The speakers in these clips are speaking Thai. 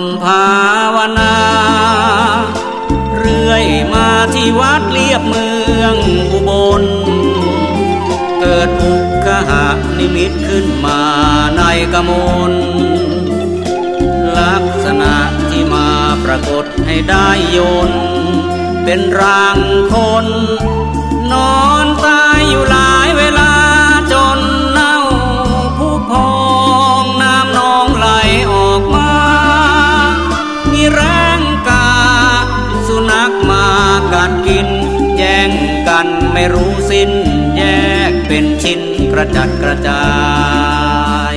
มภาวนา เรื่อยมาที่วัดเลียบเมืองอุบล เกิดอุกขหานิมิตขึ้นมาในกมลลักษณะที่มาปรากฏให้ได้ยน เป็นร่างคน นอนตายอยู่ลายเวล มากัดกิน แย่งกันไม่รู้สิ้น แยกเป็นชิ้นกระจัดกระจาย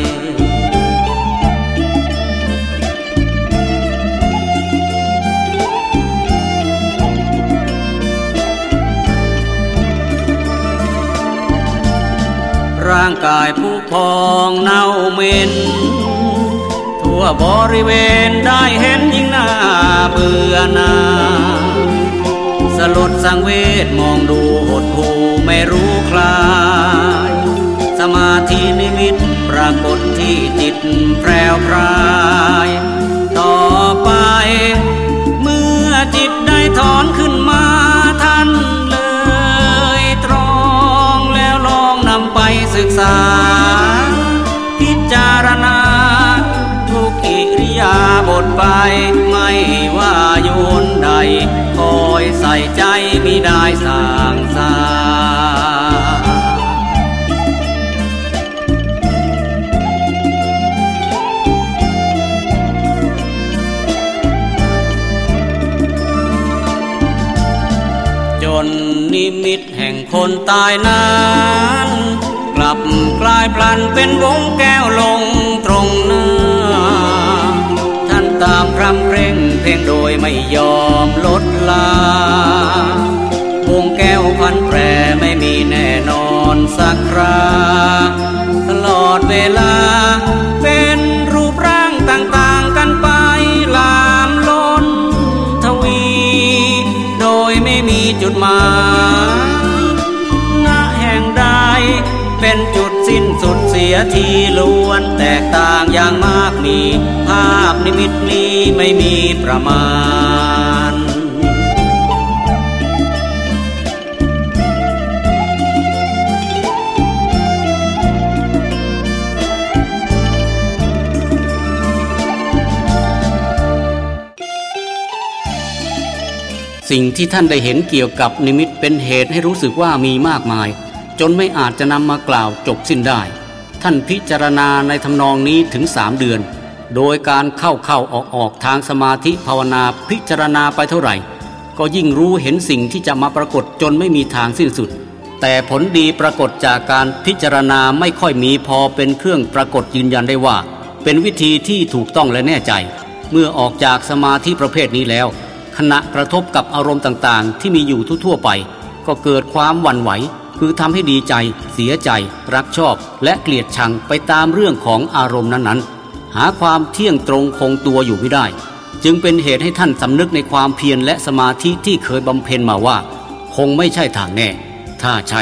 ร่างกายผู้พองเน่าเหม็น ทั่วบริเวณได้เห็นยิ่งหน้าเบื่อหนา ลดสังเวชมองดูหดหูไม่รู้คลาย สมาธินิมิตปรากฏที่จิตแพรวพราย ต่อไป เมื่อจิตได้ถอนขึ้นมาท่านเลยตรองแล้วลองนำไปศึกษา พิจารณา ทุกอิริยาบทไปไม่ว่าโยนใด ใส่ใจมิได้สางสาจนนิมิตแห่งคนตายนั้น กลับกลายพลันเป็นวงแก้วลงตรง ตามพรำเพร่งเพ่งโดยไม่ยอมลดลาวงแก้วพันแปรไม่มีแน่นอนสักคราตลอดเวลาเป็นรูปร่างต่างๆกันไปลามล้นทวี โดยไม่มีจุดหมายณแห่งใดเป็นจุด เสียทีล้วนแตกต่างอย่างมากมี ภาพนิมิตนี้ไม่มีประมาณ สิ่งที่ท่านได้เห็นเกี่ยวกับนิมิตเป็นเหตุให้รู้สึกว่ามีมากมาย จนไม่อาจจะนำมากล่าวจบสิ้นได้ ท่านพิจารณาในทำนองนี้ถึงสามเดือน โดยการเข้าเข้าออกออกทางสมาธิภาวนาพิจารณาไปเท่าไหร่ ก็ยิ่งรู้เห็นสิ่งที่จะมาปรากฏจนไม่มีทางสิ้นสุด แต่ผลดีปรากฏจากการพิจารณาไม่ค่อยมีพอเป็นเครื่องปรากฏยืนยันได้ว่า เป็นวิธีที่ถูกต้องและแน่ใจ เมื่อออกจากสมาธิประเภทนี้แล้ว ขณะกระทบกับอารมณ์ต่างๆ ที่มีอยู่ทั่วๆไป ก็เกิดความหวั่นไหว คือทำให้ดีใจ เสียใจ รักชอบ และเกลียดชังไปตามเรื่องของอารมณ์นั้นๆ หาความเที่ยงตรงคงตัวอยู่ไม่ได้ จึงเป็นเหตุให้ท่านสำนึกในความเพียรและสมาธิที่เคยบำเพ็ญมาว่า คงไม่ใช่ทางแน่ ถ้าใช่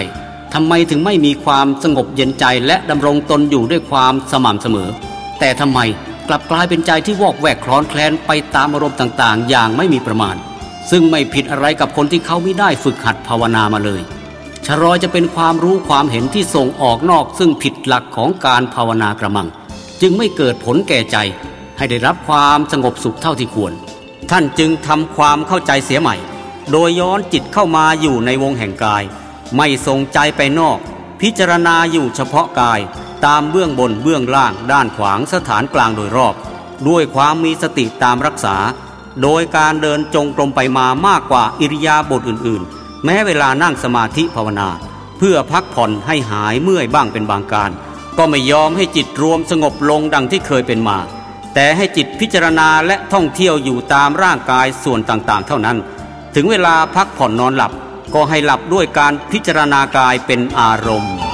ทำไมถึงไม่มีความสงบเย็นใจและดำรงตนอยู่ด้วยความสม่ำเสมอ แต่ทำไมกลับกลายเป็นใจที่วอกแวกคลอนแคลนไปตามอารมณ์ต่างๆ อย่างไม่มีประมาณ ซึ่งไม่ผิดอะไรกับคนที่เขาไม่ได้ฝึกหัดภาวนามาเลย ชรอยจะเป็นความรู้ความเห็นที่ส่งออกนอกซึ่งผิดหลักของการภาวนากระมัง จึงไม่เกิดผลแก่ใจ ให้ได้รับความสงบสุขเท่าที่ควร ท่านจึงทำความเข้าใจเสียใหม่ โดยย้อนจิตเข้ามาอยู่ในวงแห่งกาย ไม่ส่งใจไปนอก พิจารณาอยู่เฉพาะกาย ตามเบื้องบนเบื้องล่างด้านขวางสถานกลางโดยรอบ ด้วยความมีสติตามรักษา โดยการเดินจงกรมไปมามากกว่าอิริยาบถอื่นๆ แม้เวลานั่งสมาธิภาวนา เพื่อพักผ่อนให้หายเมื่อยบ้างเป็นบางการ ก็ไม่ยอมให้จิตรวมสงบลงดังที่เคยเป็นมา แต่ให้จิตพิจารณาและท่องเที่ยวอยู่ตามร่างกายส่วนต่างๆ เท่านั้น ถึงเวลาพักผ่อนนอนหลับก็ให้หลับด้วยการพิจารณากายเป็นอารมณ์